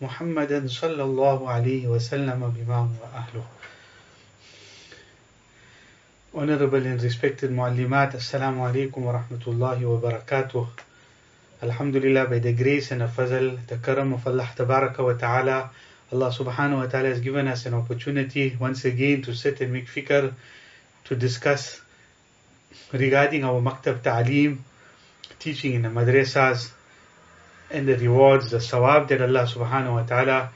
محمدا صلى الله عليه وسلم بما هو أهله Honorable and respected Muallimat, Assalamu alaikum wa rahmatullahi wa barakatuh. Alhamdulillah, by the grace and the fazl, the karam of Allah tabaraka wa ta'ala, Allah subhanahu wa ta'ala has given us an opportunity once again to sit and make fikr, to discuss regarding our maktab ta'aleem, teaching in the madrasas, and the rewards, the sawab that Allah subhanahu wa ta'ala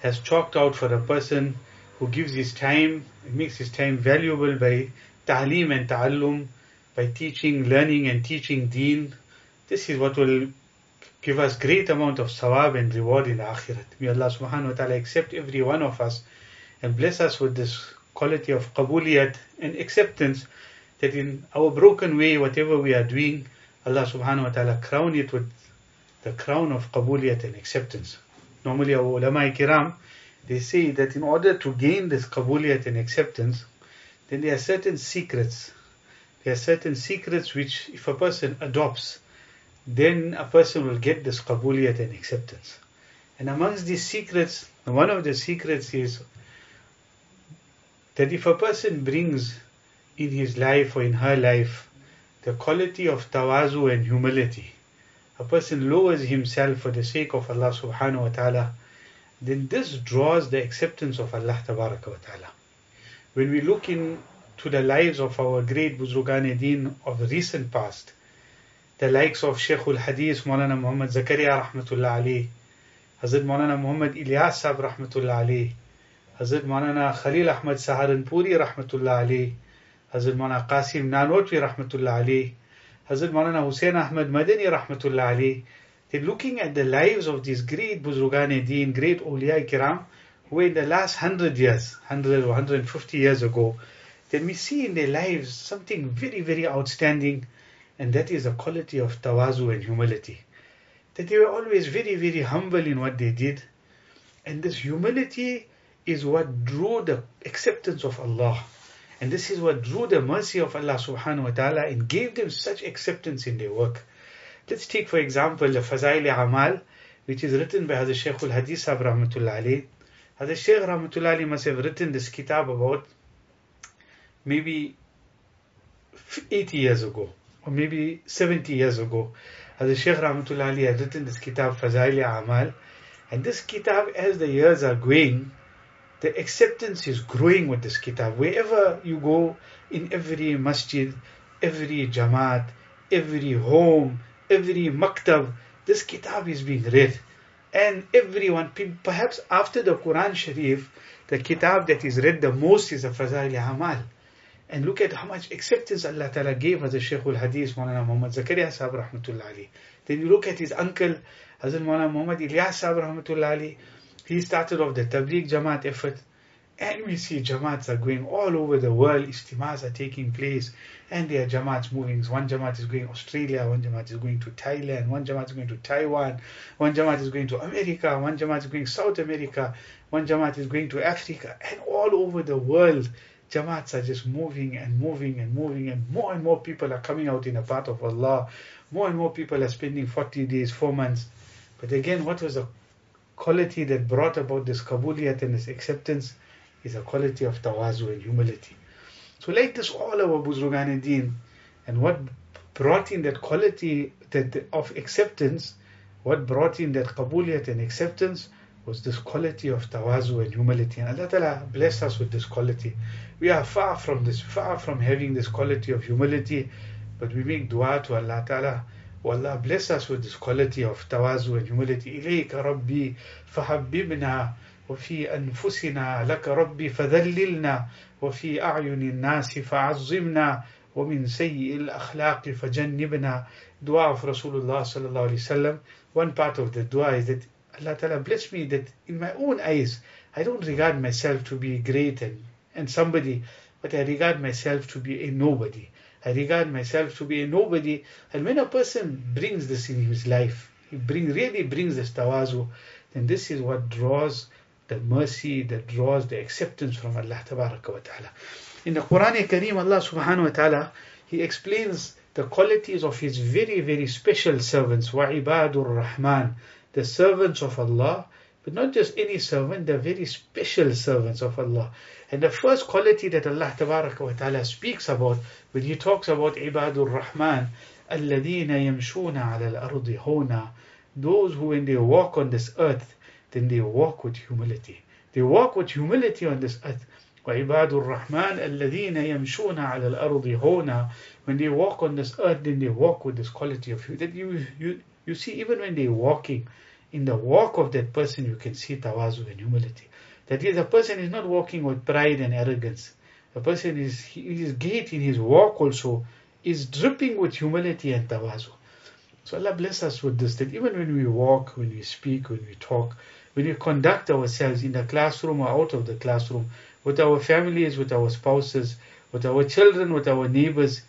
has chalked out for a person who gives his time, makes his time valuable by ta'lim and ta'allum, by teaching, learning and teaching deen. This is what will give us great amount of sawab and reward in the akhirat. May Allah subhanahu wa ta'ala accept every one of us and bless us with this quality of qabuliyat and acceptance that in our broken way, whatever we are doing, Allah subhanahu wa ta'ala crown it with the crown of qabuliyat and acceptance. Normally our ulama kiram, they say that in order to gain this qabuliyat and acceptance, then there are certain secrets. There are certain secrets which if a person adopts, then a person will get this qabuliyat and acceptance. And amongst these secrets, one of the secrets is that if a person brings in his life or in her life the quality of tawazu and humility, a person lowers himself for the sake of Allah subhanahu wa ta'ala, then this draws the acceptance of Allah tabaraka wa ta'ala. When we look into the lives of our great Buzrugan Deen of the recent past, the likes of Shaykhul Hadith Maulana Muhammad Zakaria rahmatullah alayh, Hazrat Maulana Muhammad Ilyas Sahib rahmatullah alayh, Hazrat Maulana Khalil Ahmad Saharanpuri rahmatullah alayh, Hazrat Maulana Qasim Nanotwi rahmatullah alayh, Hazrat Maulana Hussein Ahmad Madani rahmatullah alayh, they're looking at the lives of these great Buzrugan Deen, great awliya kiram, who in the last hundred years, 100 or 150 years ago, then we see in their lives something very, very outstanding, and that is the quality of tawazu and humility. That they were always very, very humble in what they did, and this humility is what drew the acceptance of Allah. And this is what drew the mercy of Allah subhanahu wa ta'ala and gave them such acceptance in their work. Let's take, for example, the Fazail Amal, which is written by Hazrat Shaykh al Hadith Sahib Rahmatullah alayh. Hazrat Shaykh Rahmatullah alayh must have written this kitab about maybe 80 years ago, or maybe 70 years ago. Hazrat Shaykh Rahmatullah alayh had written this kitab, Fazail Amal. And this kitab, as the years are going, the acceptance is growing with this kitab. Wherever you go, in every masjid, every jamaat, every home, every maktab, this kitab is being read. And everyone, perhaps after the Quran Sharif, the kitab that is read the most is the Fazail Amal. And look at how much acceptance Allah Ta'ala gave Hazrat Shaykh al-Hadith Maulana Muhammad Zakaria Sahib Rahmatullah Ali. Then you look at his uncle, Hazrat Maulana Muhammad Ilyas Sahib Rahmatullah Ali. He started off the Tabligh Jamaat effort. And we see Jamaats are going all over the world, Ijtimas are taking place, and there are Jamaats moving. One Jamaat is going to Australia, one Jamaat is going to Thailand, one Jamaat is going to Taiwan, one Jamaat is going to America, one Jamaat is going to South America, one Jamaat is going to Africa, and all over the world, Jamaats are just moving and moving and moving, and more and more people are coming out in the path of Allah. More and more people are spending 40 days, 4 months. But again, what was the quality that brought about this qabuliyat and this acceptance? is a quality of tawazu and humility. So like this all our Buzrugan Deen and what brought in that quality that of acceptance, what brought in that qabuliyat and acceptance was this quality of tawazu and humility. And Allah Ta'ala blessed us with this quality. We are far from this, far from having this quality of humility, but we make dua to Allah Ta'ala. Oh Allah bless us with this quality of tawazu and humility. إليك ربي فحببنا وفي أنفسنا لك ربي فذللنا وفي أعين الناس فعظمنا ومن سيء الأخلاق فجنبنا Dua of Rasulullah sallallahu alaihi wasallam. One part of the dua is that Allah Ta'ala bless me that in my own eyes I don't regard myself to be great and, and somebody, but I regard myself to be a nobody. I regard myself to be a nobody. And when a person brings this in his life, he bring, really brings this tawazu, then this is what draws the mercy, that draws the acceptance from Allah wa ta'ala. In the Quran Kareem, Allah subhanahu wa ta'ala, He explains the qualities of His very, very special servants, وَعِبَادُ Rahman, the servants of Allah, but not just any servant, they're very special servants of Allah. And the first quality that Allah wa ta'ala speaks about when He talks about Ibadur Rahman, الَّذِينَ يَمْشُونَ عَلَى الْأَرْضِ هُونَ Those who when they walk on this earth, then they walk with humility. They walk with humility on this earth. وعباد الرحمن الذين يمشون على الأرض هونا when they walk on this earth then they walk with this quality of you that you you you see even when they're walking in the walk of that person you can see tawazu and humility. That is a person is not walking with pride and arrogance. The person is his gait in his walk also is dripping with humility and tawazu. So Allah bless us with this that even when we walk when we speak when we talk when we conduct ourselves in the classroom or out of the classroom with our families, with our spouses, with our children, with our neighbors,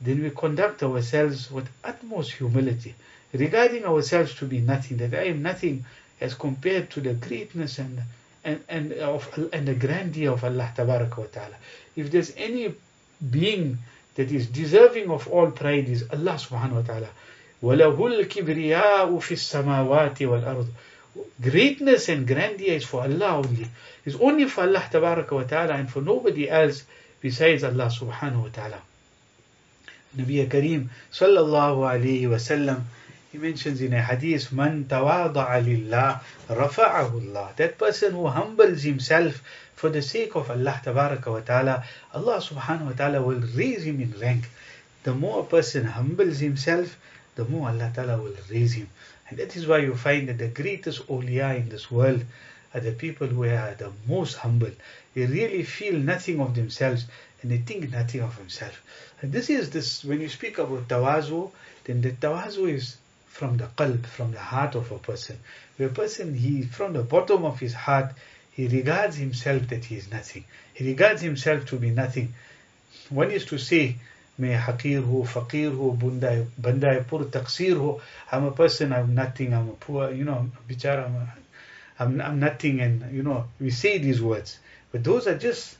then we conduct ourselves with utmost humility, regarding ourselves to be nothing, that I am nothing as compared to the greatness and and and of and the grandeur of Allah wa ta'ala. If there's any being that is deserving of all pride is Allah subhanahu wa ta'ala. وَلَهُ الْكِبْرِيَاءُ فِي السَّمَاوَاتِ وَالْأَرْضِ Greatness and grandeur is for Allah only. It's only for Allah tabaraka wa ta'ala and for nobody else besides Allah subhanahu wa ta'ala. Nabi Kareem sallallahu alayhi wa sallam he mentions in a hadith man tawada'a lillah rafa'ahu that person who humbles himself for the sake of Allah wa ta'ala Allah subhanahu wa ta'ala will raise him in rank the more a person humbles himself the more Allah ta'ala will raise him and that is why you find that the greatest awliya in this world are the people who are the most humble. They really feel nothing of themselves and they think nothing of themselves. And this is this, when you speak about tawazu, then the tawazu is from the qalb, from the heart of a person. Where a person, he, from the bottom of his heart, he regards himself that he is nothing. He regards himself to be nothing. One is to say, मैं हकीर हो फकीर हो बंदा बंदा पुर तकसीर हो I'm a person I'm nothing I'm a poor you know bichara I'm, a, I'm, I'm nothing and you know we say these words but those are just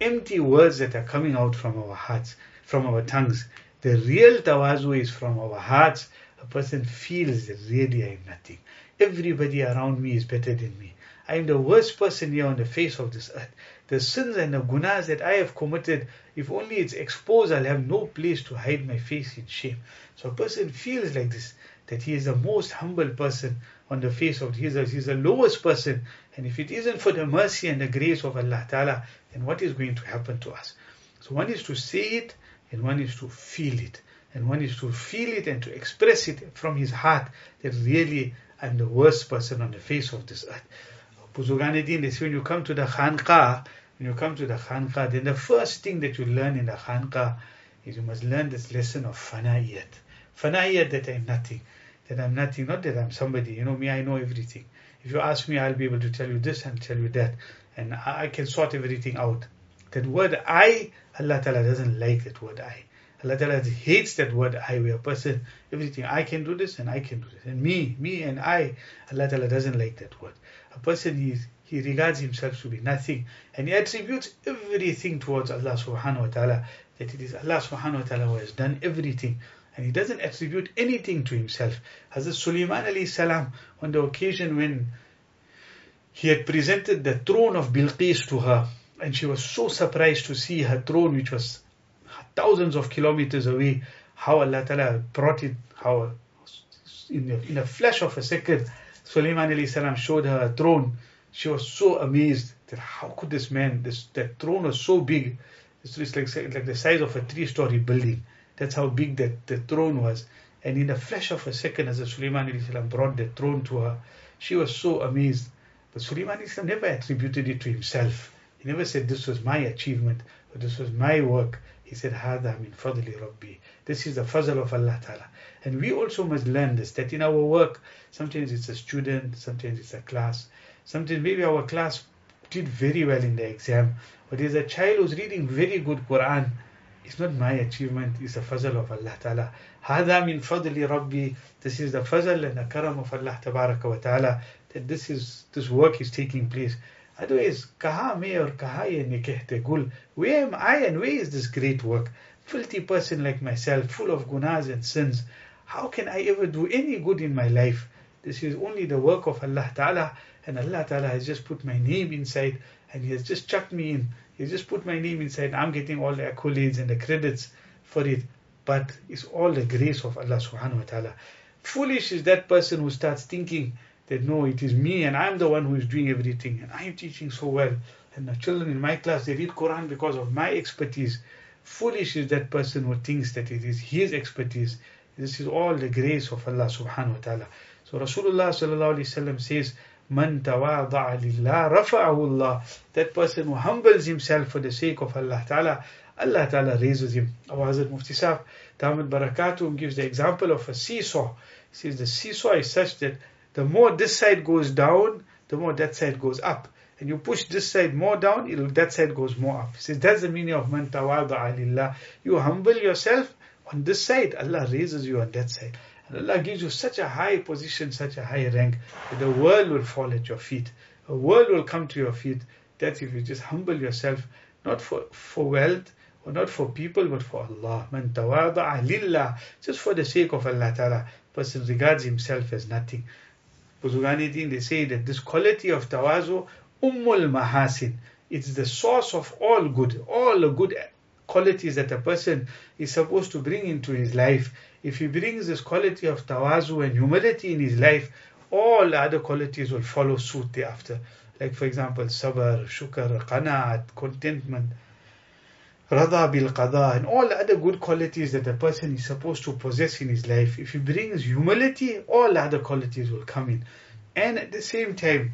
empty words that are coming out from our hearts from our tongues the real tawazu is from our hearts a person feels that really I am nothing everybody around me is better than me I am the worst person here on the face of this earth. The sins and the gunas that I have committed, if only it's exposed, I'll have no place to hide my face in shame. So a person feels like this, that he is the most humble person on the face of he is, the lowest person. And if it isn't for the mercy and the grace of Allah Ta'ala, then what is going to happen to us? So one is to say it and one is to feel it. And one is to feel it and to express it from his heart that really I'm the worst person on the face of this earth. Buzurgan Din, they say when you come to the Khanqa, when you come to the Khanqa, then the first thing that you learn in the Khanqa is you must learn this lesson of Fana'iyat. Fana'iyat that I'm nothing. That I'm nothing, not that I'm somebody. You know me, I know everything. If you ask me, I'll be able to tell you this and tell you that. And I can sort everything out. That word I, Allah Ta'ala doesn't like that word I. Allah Ta'ala hates that word I, where a person, everything, I can do this and I can do this. And me, me and I, Allah doesn't like that word. A person, he, he regards himself to be nothing and he attributes everything towards Allah subhanahu wa ta'ala. That it is Allah subhanahu wa ta'ala who has done everything. And he doesn't attribute anything to himself. Hazrat Sulaiman alayhi salam, on the occasion when he had presented the throne of Bilqis to her, and she was so surprised to see her throne, which was thousands of kilometers away, how Allah Ta'ala brought it, how in a, in a flash of a second, Sulaiman salam showed her a throne. She was so amazed that how could this man, this that throne was so big. It's like, like the size of a three-story building. That's how big that the throne was. And in a flash of a second, as Sulaiman salam brought the throne to her, she was so amazed. But Sulaiman never attributed it to himself. He never said this was my achievement or this was my work. He said, Hada min fadli Rabbi. This is the fazl of Allah Ta'ala. And we also must learn this, that in our work, sometimes it's a student, sometimes it's a class, sometimes maybe our class did very well in the exam, or there's a child who's reading very good Quran, it's not my achievement, it's the fazl of Allah Ta'ala. هذا من فضل ربي This is the fazl and the karam of Allah Tabaraka wa Ta'ala that this is this work is taking place. Otherwise, kaha me or kaha ye nikehte gul. Where am I and where is this great work? Filthy person like myself, full of gunas and sins. How can I ever do any good in my life? This is only the work of Allah Ta'ala and Allah Ta'ala has just put my name inside and He has just chucked me in. He has just put my name inside. I'm getting all the accolades and the credits for it. But it's all the grace of Allah Subhanahu wa Ta'ala. Foolish is that person who starts thinking that no, it is me and I'm the one who is doing everything and I'm teaching so well. And the children in my class, they read Quran because of my expertise. Foolish is that person who thinks that it is his expertise. This is all the grace of Allah subhanahu wa ta'ala. So Rasulullah sallallahu alayhi wasallam says, Man tawada'a lillah rafa'ahu Allah. That person who humbles himself for the sake of Allah ta'ala, Allah ta'ala raises him. Our Hazrat Mufti Sahib, Barakatum gives the example of a seesaw. He says the seesaw is such that the more this side goes down, the more that side goes up. And you push this side more down, it'll, that side goes more up. Says that's the meaning of man tawada'a. You humble yourself on this side, Allah raises you on that side. And Allah gives you such a high position, such a high rank, that the world will fall at your feet. A world will come to your feet. That's if you just humble yourself, not for, for wealth, or not for people, but for Allah. Man tawada'a lillah. Just for the sake of Allah Ta'ala. Person regards himself as nothing. Buzugani Deen, they say that this quality of tawazu, ummul mahasin, it's the source of all good, all the good qualities that a person is supposed to bring into his life. If he brings this quality of tawazu and humility in his life, all other qualities will follow suit thereafter. Like for example, sabr, shukr, qanaat, contentment, rada bil qada, and all the other good qualities that a person is supposed to possess in his life. If he brings humility, all other qualities will come in. And at the same time,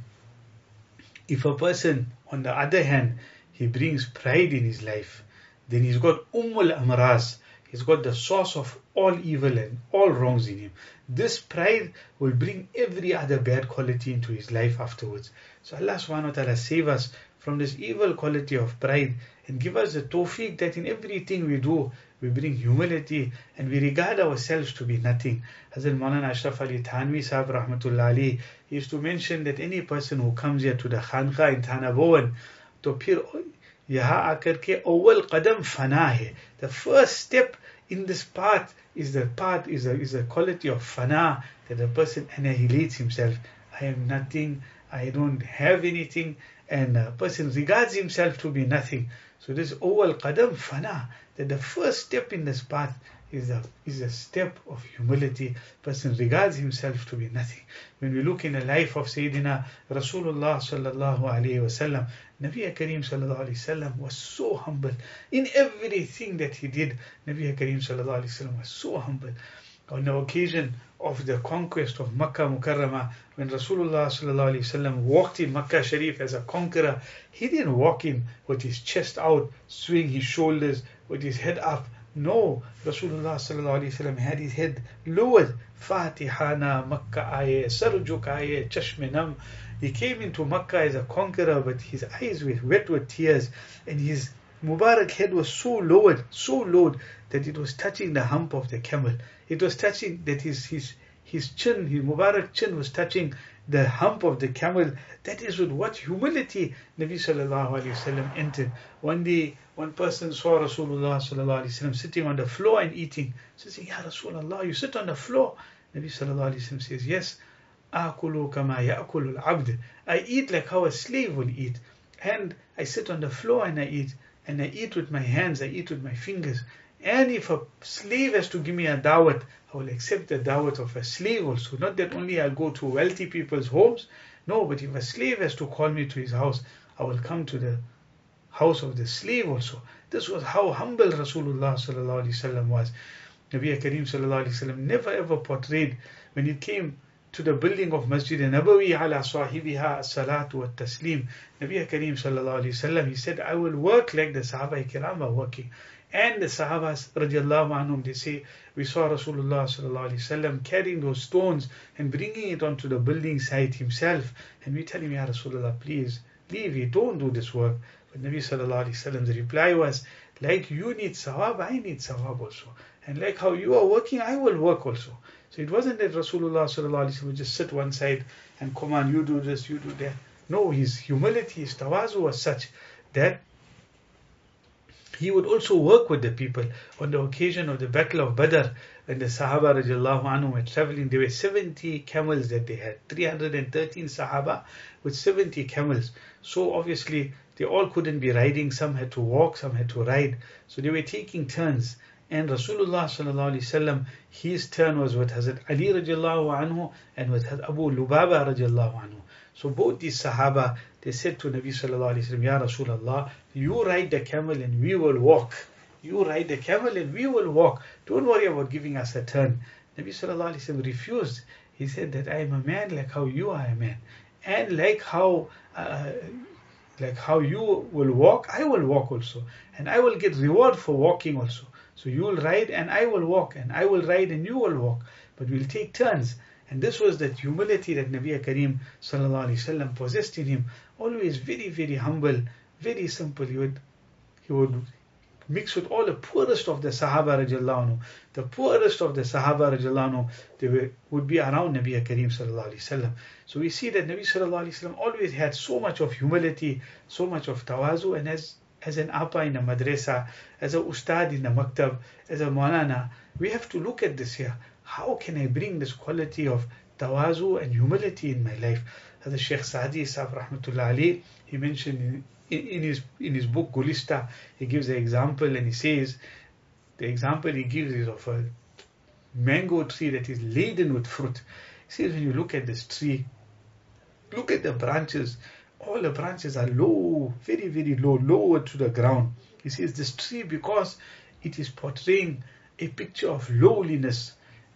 if a person, on the other hand, he brings pride in his life, then he's got ummul amraz. He's got the source of all evil and all wrongs in him. This pride will bring every other bad quality into his life afterwards. So Allah subhanahu wa ta'ala save us from this evil quality of pride and give us the tawfiq that in everything we do, we bring humility and we regard ourselves to be nothing. Hazrat Maulana Ashraf Ali Thanvi Sahab Rahmatullahi, used to mention that any person who comes here to the Khanqa in Thana Bhawan, to appear यहाँ आकर के अव्वल कदम फना the first step in this path is the path is a, is a quality of fana that the person annihilates himself. I am nothing i don't have anything and a person regards himself to be nothing so this awal qadam fana that the first step in this path is a, is a step of humility. Person regards himself to be nothing. When we look in the life of Sayyidina Rasulullah sallallahu alayhi wasallam, Nabi Kareem sallallahu alayhi wasallam was so humble in everything that he did. Nabi Kareem sallallahu alayhi wasallam was so humble. On the occasion of the conquest of Makkah Mukarramah, when Rasulullah wasallam walked in Makkah Sharif as a conqueror, he didn't walk in with his chest out, swing his shoulders, with his head up. No, Rasulullah wasallam had his head lowered. Fatihana Makkah aye, Sarjuk aye, Chashmenam. He came into Makkah as a conqueror, but his eyes were wet with tears, and his Mubarak head was so lowered, so low that it was touching the hump of the camel. It was touching that his his his chin, his Mubarak chin was touching the hump of the camel. That is with what humility Nabi sallallahu alaihi wasallam entered. One day, one person saw Rasulullah sallallahu alaihi wasallam sitting on the floor and eating. So said, Ya Rasulullah, you sit on the floor. Nabi sallallahu alaihi wasallam says, Yes. Akulu kama ya'kulu. I eat like how a slave will eat. And I sit on the floor and I eat. And I eat with my hands, I eat with my fingers. And if a slave has to give me a dawat, I will accept the dawat of a slave also. Not that only I'll go to wealthy people's homes. No, but if a slave has to call me to his house, I will come to the house of the slave also. This was how humble Rasulullah was. Nabi wasallam never ever portrayed when it came to the building of Masjid Nabawi ala sahibiha salatu wa taslim. Nabi Kareem sallallahu alaihi wasallam he said, I will work like the Sahaba kiram are working. And the Sahabas radiallahu anhum, they say, we saw Rasulullah sallallahu alaihi wasallam carrying those stones and bringing it onto the building site himself. And we tell him, Ya Rasulullah, please leave it, don't do this work. But Nabi sallallahu alayhi the reply was, like you need sawab, I need sawab also. And like how you are working, I will work also. So it wasn't that Rasulullah would just sit one side and command, you do this, you do that. No, his humility, his tawazu was such that he would also work with the people. On the occasion of the Battle of Badr, when the Sahaba anhu were traveling, there were 70 camels that they had, 313 Sahaba with 70 camels. So obviously, they all couldn't be riding, some had to walk, some had to ride. So they were taking turns. And Rasulullah sallallahu alaihi wasallam, his turn was with Hazrat Ali radiallahu anhu and with Abu Lubaba radiallahu anhu. So both these Sahaba, they said to Nabi sallallahu alaihi wasallam, Ya Rasulullah, you ride the camel and we will walk. You ride the camel and we will walk. Don't worry about giving us a turn. Nabi sallallahu alaihi wasallam refused. He said that I am a man like how you are a man, and like how. Uh, like how you will walk, I will walk also, and I will get reward for walking also. So you will ride and I will walk, and I will ride and you will walk, but we'll take turns. And this was that humility that Nabi sallallahu alaihi possessed in him. Always very, very humble, very simple. He would, he would mix with all the poorest of the Sahaba radiallahu The poorest of the Sahaba radiallahu they were, would be around Nabi Kareem sallallahu. So we see that Nabi alaihi always had so much of humility, so much of tawazu, and as as an apa in a madrasa, as a ustad in a maktab, as a maulana, we have to look at this here. How can I bring this quality of tawazu and humility in my life? As Sheikh Saadi Sahib Rahmatullah Ali, he mentioned in, in, his in his book Gulistan, he gives an example and he says the example he gives is of a mango tree that is laden with fruit. He says when you look at this tree, look at the branches, all the branches are low, very, very low, lower to the ground. He says this tree because it is portraying a picture of lowliness,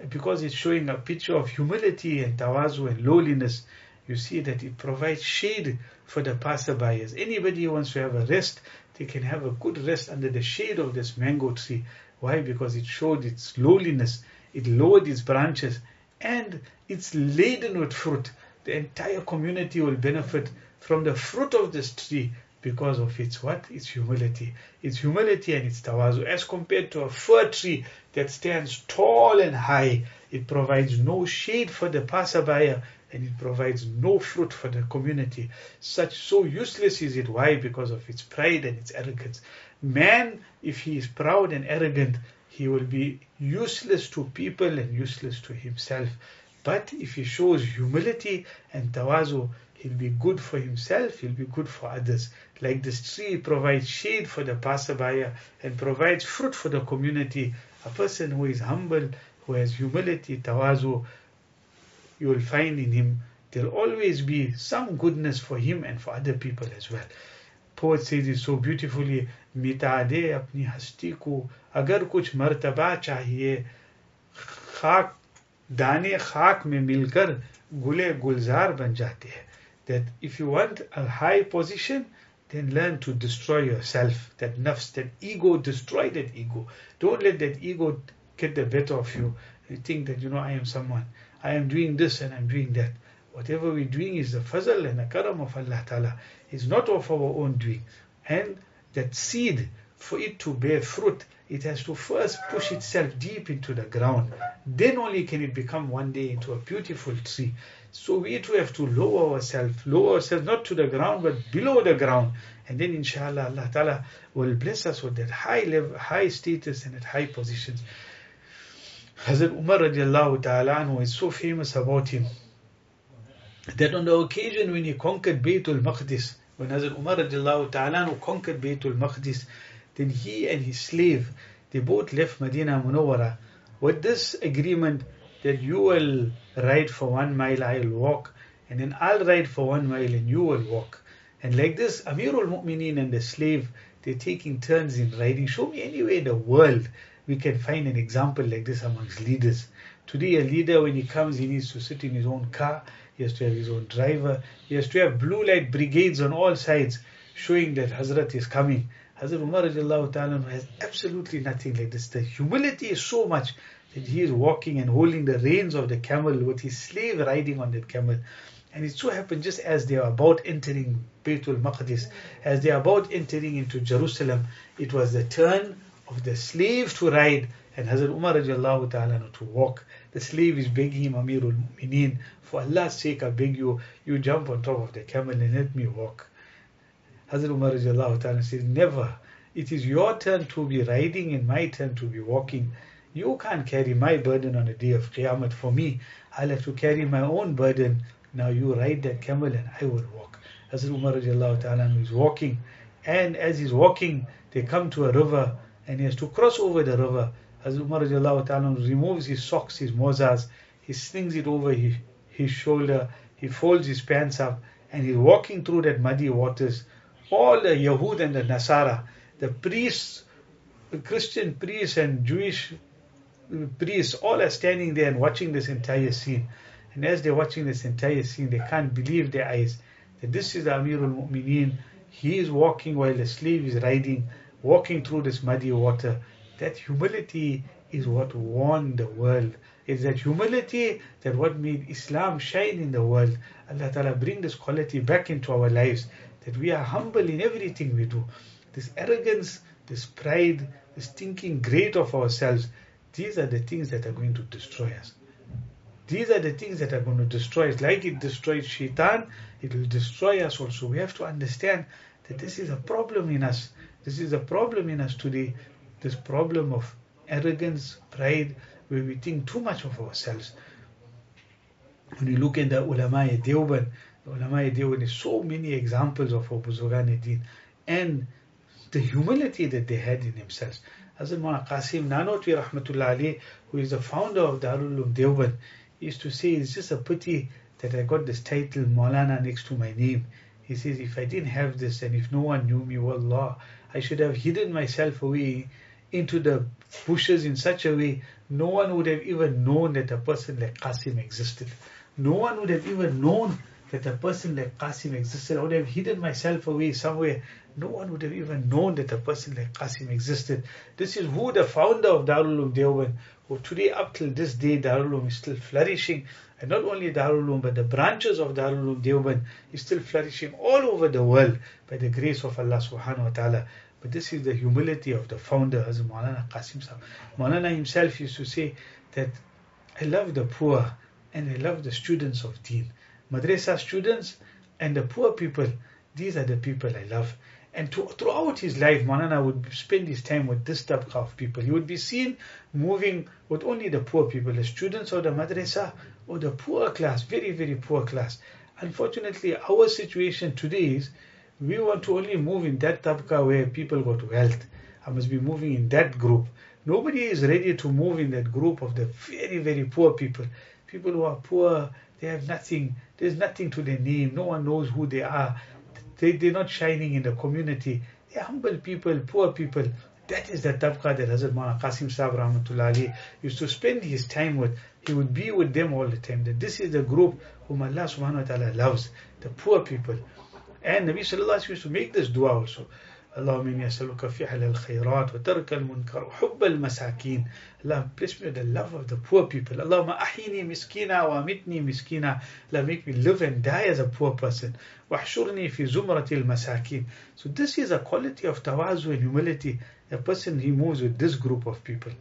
because it's showing a picture of humility and tawazu and lowliness, you see that it provides shade for the passerbyers. Anybody who wants to have a rest, they can have a good rest under the shade of this mango tree. Why? Because it showed its lowliness, it lowered its branches, and it's laden with fruit. The entire community will benefit from the fruit of this tree because of its what? Its humility. Its humility and its tawazu. As compared to a fir tree that stands tall and high, it provides no shade for the passerby and it provides no fruit for the community. Such so useless is it. Why? Because of its pride and its arrogance. Man, if he is proud and arrogant, he will be useless to people and useless to himself. But if he shows humility and tawazu, he'll be good for himself, he'll be good for others. Like this tree provides shade for the passerby and provides fruit for the community. A person who is humble, who has humility, tawazu, you will find in him there'll always be some goodness for him and for other people as well. Poet says it so beautifully, मिटा दे अपनी हस्ती को अगर कुछ मर्तबा चाहिए खाक दाने खाक में मिलकर गुले गुलजार बन जाते हैं that if you want a high position then learn to destroy yourself that nafs that ego destroy that ego don't let that ego get the better of you you think that you know I am someone I am doing this and I'm doing that. Whatever we're doing is the fazl and the karam of Allah Ta'ala. It's not of our own doing. And that seed, for it to bear fruit, it has to first push itself deep into the ground. Then only can it become one day into a beautiful tree. So we too have to lower ourselves, lower ourselves not to the ground but below the ground. And then inshallah Allah Ta'ala will bless us with that high level, high status and that high positions. Hazrat Umar radiallahu ta'ala is so famous about him that on the occasion when he conquered Baytul Maqdis, when Hazrat Umar radiallahu ta'ala conquered Baytul Maqdis, then he and his slave, they both left Medina Munawwara with this agreement that you will ride for one mile, I'll walk, and then I'll ride for one mile and you will walk. And like this, Amirul Mu'mineen and the slave, they're taking turns in riding. Show me anywhere in the world we can find an example like this amongst leaders. Today, a leader, when he comes, he needs to sit in his own car, he has to have his own driver, he has to have blue light brigades on all sides showing that Hazrat is coming. Hazrat Umar has absolutely nothing like this. The humility is so much he is walking and holding the reins of the camel with his slave riding on that camel. And it so happened just as they are about entering Baytul Maqdis, as they are about entering into Jerusalem, it was the turn of the slave to ride and Hazrat Umar radiallahu ta'ala to walk. The slave is begging him, Amirul Mu'mineen, for Allah's sake, I beg you, you jump on top of the camel and let me walk. Hazrat Umar radiallahu ta'ala says, never. It is your turn to be riding and my turn to be walking. You can't carry my burden on the day of Qiyamah for me. I'll have to carry my own burden. Now you ride that camel and I will walk. Hazrat Umar ta'ala is walking. And as he's walking, they come to a river and he has to cross over the river. Hazrat Umar ta'ala removes his socks, his mozas, he slings it over his, his shoulder, he folds his pants up, and he's walking through that muddy waters. All the Yahud and the Nasara, the priests, the Christian priests and Jewish priests, all are standing there and watching this entire scene. And as they're watching this entire scene, they can't believe their eyes that this is the Amirul Mu'mineen. He is walking while the slave is riding, walking through this muddy water. That humility is what won the world. It's that humility that what made Islam shine in the world. Allah Ta'ala bring this quality back into our lives. That we are humble in everything we do. This arrogance, this pride, this thinking great of ourselves, these are the things that are going to destroy us. These are the things that are going to destroy us. Like it destroyed Shaitan, it will destroy us also. We have to understand that this is a problem in us. This is a problem in us today. This problem of arrogance, pride, where we think too much of ourselves. When you look at the ulama Deoband, the ulama Deoband is so many examples of Abu Din and the humility that they had in themselves. Hazrat Mawlana Qasim Nanotwi Rahmatullah Ali, who is the founder of Darul Uloom Deoband, used to say, it's just a pity that I got this title Maulana next to my name. He says, if I didn't have this and if no one knew me, wallah, I should have hidden myself away into the bushes in such a way no one would have even known that a person like Qasim existed. No one would have even known that a person like Qasim existed. I would have hidden myself away somewhere. No one would have even known that a person like Qasim existed. This is who the founder of Darul Uloom Deoband, who today up till this day Darul Uloom is still flourishing. And not only Darul Uloom, but the branches of Darul Uloom Deoband is still flourishing all over the world by the grace of Allah subhanahu wa ta'ala. But this is the humility of the founder, Hazrat Maulana Qasim Sahib. Maulana himself used to say that I love the poor and I love the students of deen. Madrasa students and the poor people, these are the people I love. And to, throughout his life, Maulana would spend his time with this type of people. He would be seen moving with only the poor people, the students of the madrasa or the poor class, very, very poor class. Unfortunately, our situation today is we want to only move in that tabka where people got wealth. I must be moving in that group. Nobody is ready to move in that group of the very, very poor people. People who are poor, they have nothing. There's nothing to their name. No one knows who they are. They, they're not shining in the community. They're humble people, poor people. That is the tabqa that Hazrat Mawlana Qasim Sahib Rahmatullah used to spend his time with. He would be with them all the time. That this is the group whom Allah subhanahu wa ta'ala loves, the poor people. And Nabi Sallallahu Alaihi Wasallam used to make this dua also. اللهم إني أسألك فعل الخيرات وترك المنكر وحب المساكين Allah bless me with the love of the poor people اللهم أحيني مسكينا وأمتني مسكينا Allah make me live and die as a poor person واحشرني في زمرة المساكين So this is a quality of tawazu and humility a person he moves with this group of people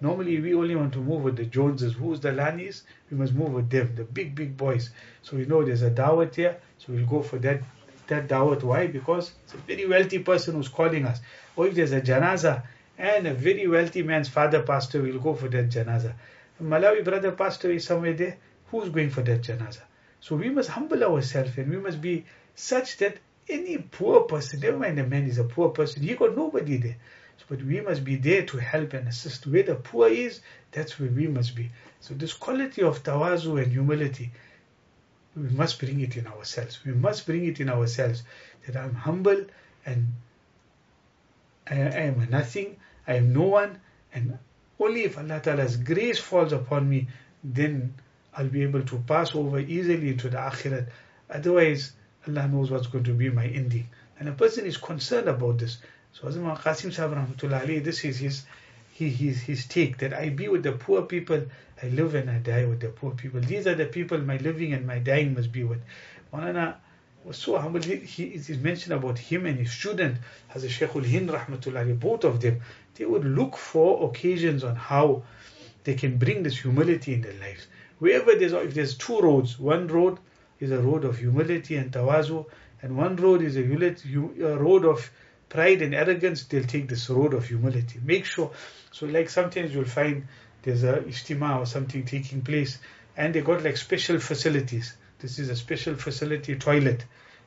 Normally we only want to move with the Joneses. Who's the Lanis? We must move with them, the big, big boys. So we know there's a dawat here, so we'll go for that that dawat. Why? Because it's a very wealthy person who's calling us. Or if there's a janaza and a very wealthy man's father pastor, we'll go for that janaza. Malawi brother pastor is somewhere there. Who's going for that janaza? So we must humble ourselves and we must be such that any poor person, never mind the man is a poor person, he got nobody there. But we must be there to help and assist. Where the poor is, that's where we must be. So this quality of tawazu and humility, we must bring it in ourselves. We must bring it in ourselves that I'm humble and I, am a nothing, I am no one, and only if Allah Ta'ala's grace falls upon me, then I'll be able to pass over easily into the akhirat. Otherwise, Allah knows what's going to be my ending. And a person is concerned about this. So Hazrat Qasim Sahib Rahmatullah Ali, this is his his, his take that I be with the poor people, I live and I die with the poor people. These are the people my living and my dying must be with. Maulana was so humble. He, he it is mentioned about him and his student, Hazrat Sheikhul Hind Rahmatullah, both of them. They would look for occasions on how they can bring this humility in their lives. Wherever there's, if there's two roads, one road is a road of humility and tawazu, and one road is a, a road of pride and arrogance, they'll take this road of humility. Make sure. So, like sometimes you'll find there's a ijtima or something taking place, and they got like special facilities. This is a special facility toilet,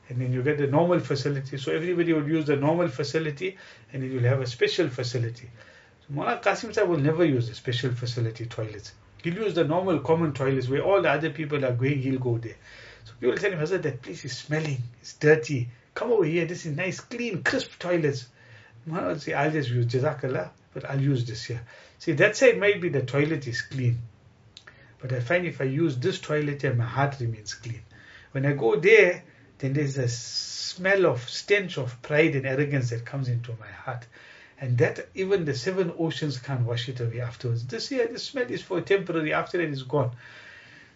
and then you get the normal facility. So everybody will use the normal facility, and then you'll have a special facility. So Mullah Qasim Sahib will never use the special facility toilets. He'll use the normal common toilets where all the other people are going. He'll go there. So people tell him, Hazrat, that place is smelling. It's dirty. Come over here. This is nice, clean, crisp toilets. Mullah say, I'll just use Jazakallah, but I'll use this here. See, that side might be the toilet is clean. But I find if I use this toilet here, my heart remains clean. When I go there, then there's a smell of stench of pride and arrogance that comes into my heart. And that even the seven oceans can't wash it away afterwards. This here, the smell is for temporary, after that is gone.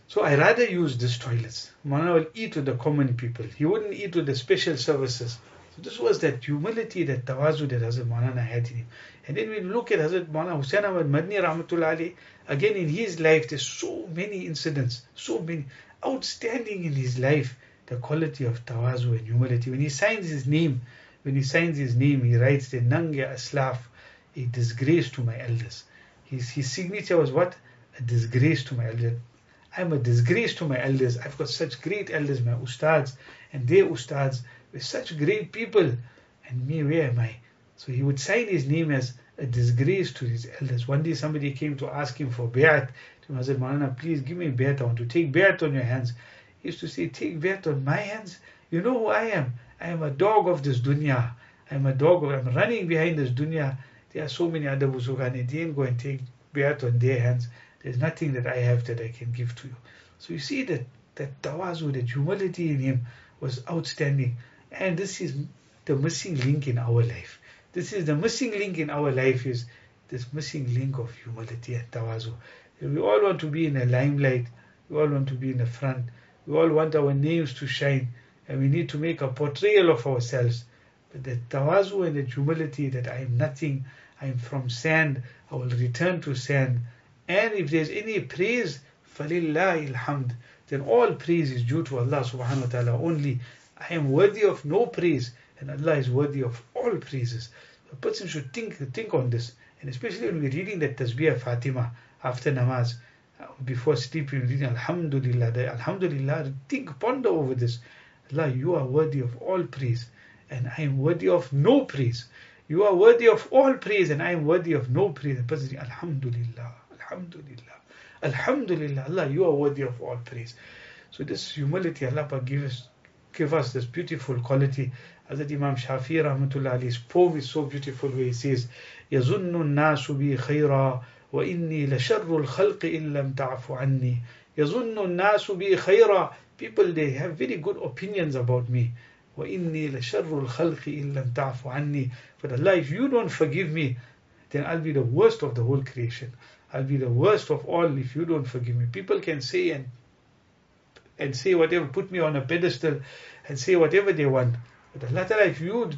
So I rather use these toilets. Mana will eat with the common people. He wouldn't eat with the special services. So this was that humility, that tawazu that Hazrat Maulana had in him. And then we look at Hazrat Maulana Hussain Ahmad Madni Rahmatullah Ali, again in his life, there's so many incidents, so many outstanding in his life, the quality of tawazu and humility. When he signs his name, when he signs his name, he writes the Nangya Aslaf, a disgrace to my elders. His, his signature was what? A disgrace to my elders. I'm a disgrace to my elders. I've got such great elders, my ustads, and their ustads were such great people. And me, where am I? So he would sign his name as a disgrace to his elders. One day somebody came to ask him for bayat. To him, said, Malana, please give me bayat. I want to take bayat on your hands. He used to say, take bayat on my hands? You know who I am? I am a dog of this dunya. I am a dog. Of, I'm running behind this dunya. There are so many other Buzugan. They didn't go and take bayat on their hands. There's nothing that I have that I can give to you. So you see that that tawazu, that humility in him was outstanding. And this is the missing link in our life. This is the missing link in our life is this missing link of humility and tawazu. We all want to be in the limelight. We all want to be in the front. We all want our names to shine. And we need to make a portrayal of ourselves. But the tawazu and the humility that I am nothing, I am from sand, I will return to sand. And if there's any praise, فَلِلَّهِ الْحَمْدِ Then all praise is due to Allah subhanahu wa ta'ala only. I am worthy of no praise and Allah is worthy of all praises. A person should think think on this. And especially when we're reading that Tasbih Fatima after namaz, uh, before sleeping, reading Alhamdulillah, the Alhamdulillah, think, ponder over this. Allah, you are worthy of all praise and I am worthy of no praise. You are worthy of all praise and I am worthy of no praise. The person Alhamdulillah, Alhamdulillah, Alhamdulillah, Allah, you are worthy of all praise. So this humility, Allah give us, give us this beautiful quality. Hazrat Imam Shafi rahmatullah alayhi's poem is so beautiful where he says, يظن الناس بي خيرا وإني لشر الخلق إن لم تعف عني يظن الناس بي خيرا People, they have very good opinions about me. وإني لشر الخلق إن لم تعف عني But Allah, if you don't forgive me, then I'll be the worst of the whole creation. I'll be the worst of all if you don't forgive me. People can say and and say whatever, put me on a pedestal and say whatever they want. But Allah Ta'ala, if you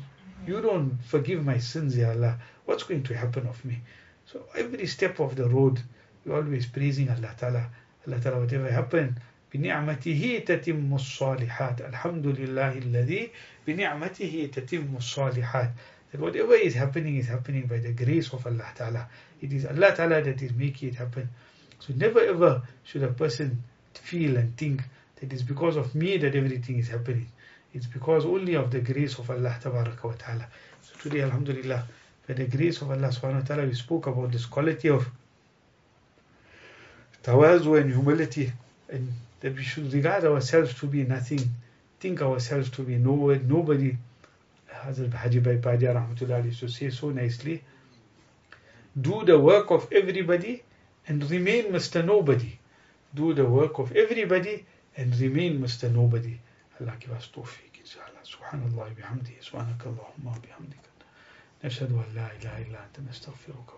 you don't forgive my sins, Ya Allah, what's going to happen of me? So every step of the road, we're always praising Allah Ta'ala. Allah Ta'ala, whatever happened, بنعمته تتم الصالحات الحمد لله الذي بنعمته تتم الصالحات that whatever is happening is happening by the grace of Allah Ta'ala. It is Allah Ta'ala that is making it happen. So never ever should a person feel and think that it's because of me that everything is happening. It's because only of the grace of Allah wa Ta'ala. So today, Alhamdulillah, by the grace of Allah Subhanahu wa Ta'ala, we spoke about this quality of tawazu and humility and that we should regard ourselves to be nothing, think ourselves to be nowhere, nobody. Hazrat Haji Bhai Padia Rahmatullah used to say so nicely, do the work of everybody and remain Mr. Nobody. Do the work of everybody and remain Mr. Nobody. Allah give us tawfiq inshallah. Subhanallah bihamdihi. Subhanaka Allahumma bihamdika. نشهد أن لا إله إلا أنت نستغفرك